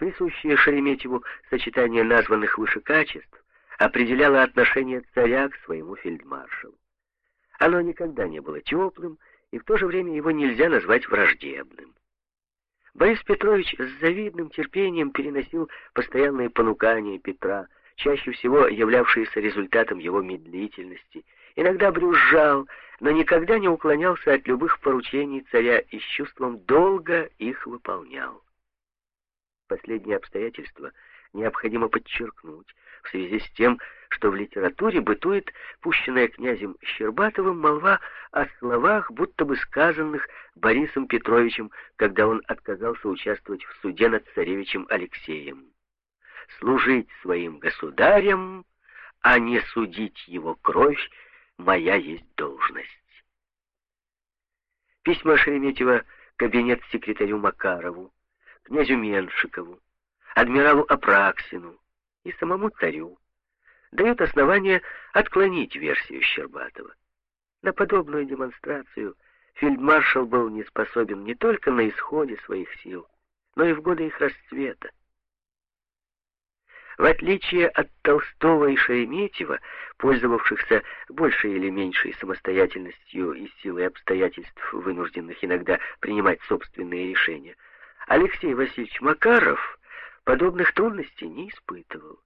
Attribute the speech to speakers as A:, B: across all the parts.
A: Присущее Шереметьеву сочетание названных выше качеств определяло отношение царя к своему фельдмаршалу. Оно никогда не было теплым, и в то же время его нельзя назвать враждебным. Борис Петрович с завидным терпением переносил постоянные понукания Петра, чаще всего являвшиеся результатом его медлительности, иногда брюзжал, но никогда не уклонялся от любых поручений царя и с чувством долга их выполнял. Последнее обстоятельство необходимо подчеркнуть в связи с тем, что в литературе бытует пущенная князем Щербатовым молва о словах, будто бы сказанных Борисом Петровичем, когда он отказался участвовать в суде над царевичем Алексеем. «Служить своим государям, а не судить его кровь, моя есть должность». Письма Шереметьева кабинет секретарю Макарову, князю Меншикову, адмиралу Апраксину и самому царю дают основание отклонить версию Щербатова. На подобную демонстрацию фельдмаршал был не способен не только на исходе своих сил, но и в годы их расцвета. В отличие от Толстого и Шереметьева, пользовавшихся большей или меньшей самостоятельностью и силой обстоятельств, вынужденных иногда принимать собственные решения, Алексей Васильевич Макаров подобных трудностей не испытывал.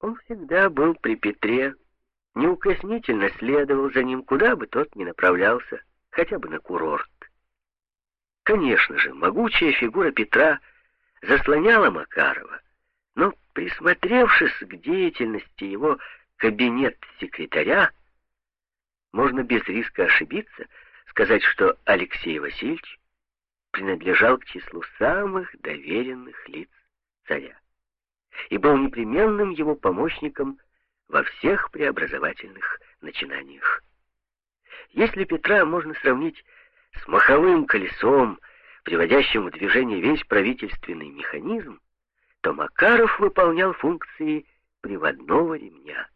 A: Он всегда был при Петре, неукоснительно следовал за ним, куда бы тот ни направлялся, хотя бы на курорт. Конечно же, могучая фигура Петра заслоняла Макарова, но, присмотревшись к деятельности его кабинет-секретаря, можно без риска ошибиться, сказать, что Алексей Васильевич принадлежал к числу самых доверенных лиц царя и был непременным его помощником во всех преобразовательных начинаниях. Если Петра можно сравнить с маховым колесом, приводящим в движение весь правительственный механизм, то Макаров выполнял функции приводного ремня.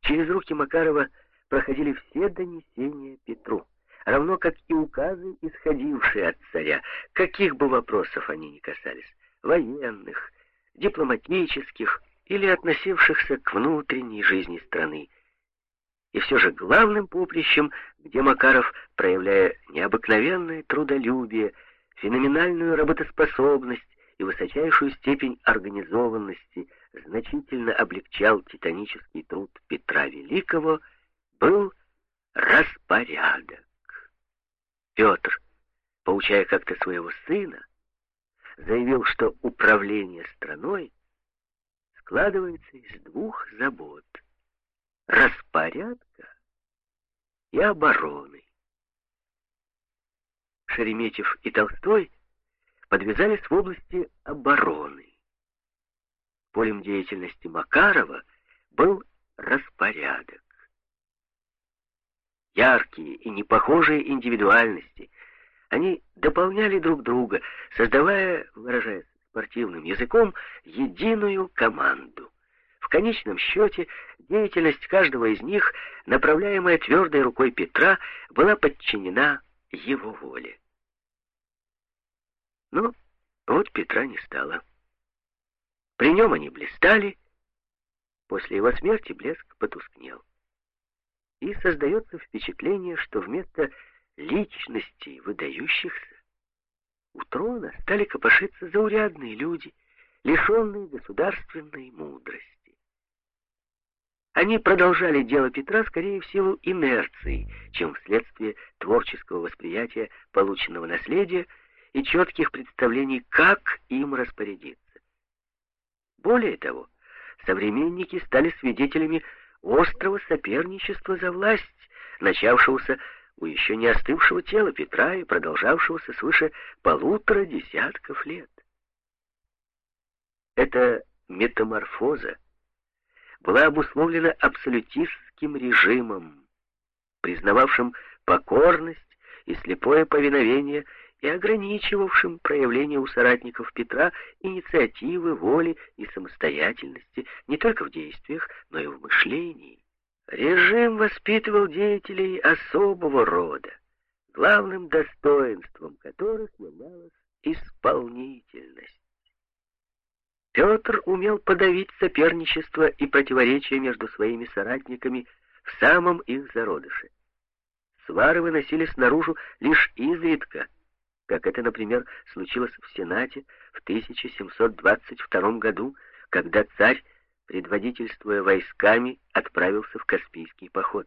A: Через руки Макарова проходили все донесения Петру, равно как и указы, исходившие от царя, каких бы вопросов они ни касались военных, дипломатических или относившихся к внутренней жизни страны. И все же главным поприщем, где Макаров, проявляя необыкновенное трудолюбие, феноменальную работоспособность и высочайшую степень организованности, значительно облегчал титанический труд Петра Великого, был распорядок. Петр, поучая как-то своего сына, заявил, что управление страной складывается из двух забот — распорядка и обороны. Шереметьев и Толстой подвязались в области обороны. Полем деятельности Макарова был распорядок. Яркие и непохожие индивидуальности — они дополняли друг друга, создавая, выражаясь спортивным языком, единую команду. В конечном счете, деятельность каждого из них, направляемая твердой рукой Петра, была подчинена его воле. Но вот Петра не стало. При нем они блистали, после его смерти блеск потускнел. И создается впечатление, что вместо личностей выдающихся, у трона стали копошиться заурядные люди, лишенные государственной мудрости. Они продолжали дело Петра скорее в силу инерции, чем вследствие творческого восприятия полученного наследия и четких представлений, как им распорядиться. Более того, современники стали свидетелями острого соперничества за власть, начавшегося у еще не остывшего тела Петра и продолжавшегося свыше полутора десятков лет. Эта метаморфоза была обусловлена абсолютистским режимом, признававшим покорность и слепое повиновение и ограничивавшим проявление у соратников Петра инициативы, воли и самостоятельности не только в действиях, но и в мышлении. Режим воспитывал деятелей особого рода, главным достоинством которых являлась исполнительность. Петр умел подавить соперничество и противоречия между своими соратниками в самом их зародыше. Свары выносились наружу лишь изредка, как это, например, случилось в Сенате в 1722 году, когда царь, предводительствуя войсками, отправился в Каспийский поход.